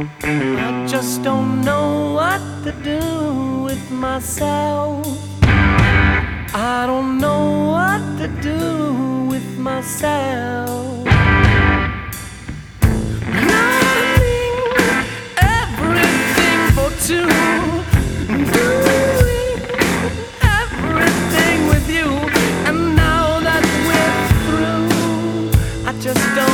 I just don't know what to do with myself. I don't know what to do with myself. Running everything for two. Doing everything with you. And now that we're through, I just don't.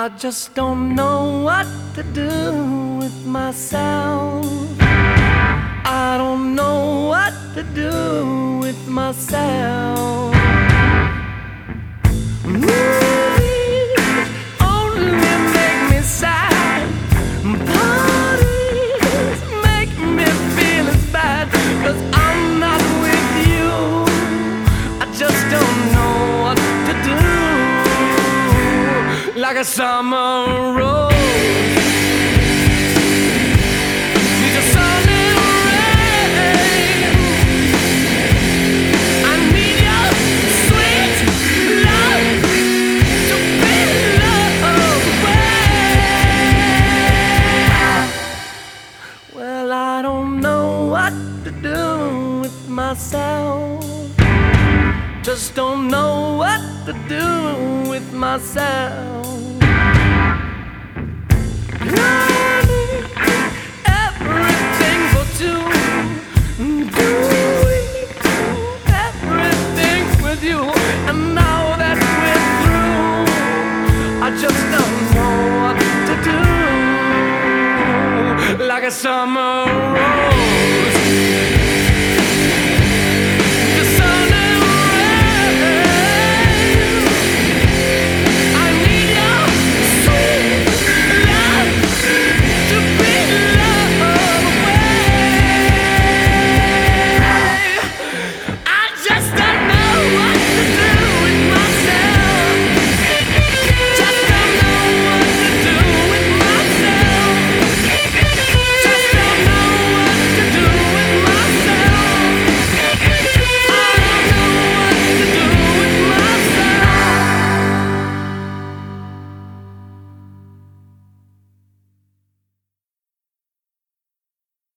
I just don't know what to do with myself. I don't know what to do with myself. Cause I'm not with you. I just don't know what to do with myself. Just don't know what to do with myself. Like a summer rose.